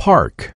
Park.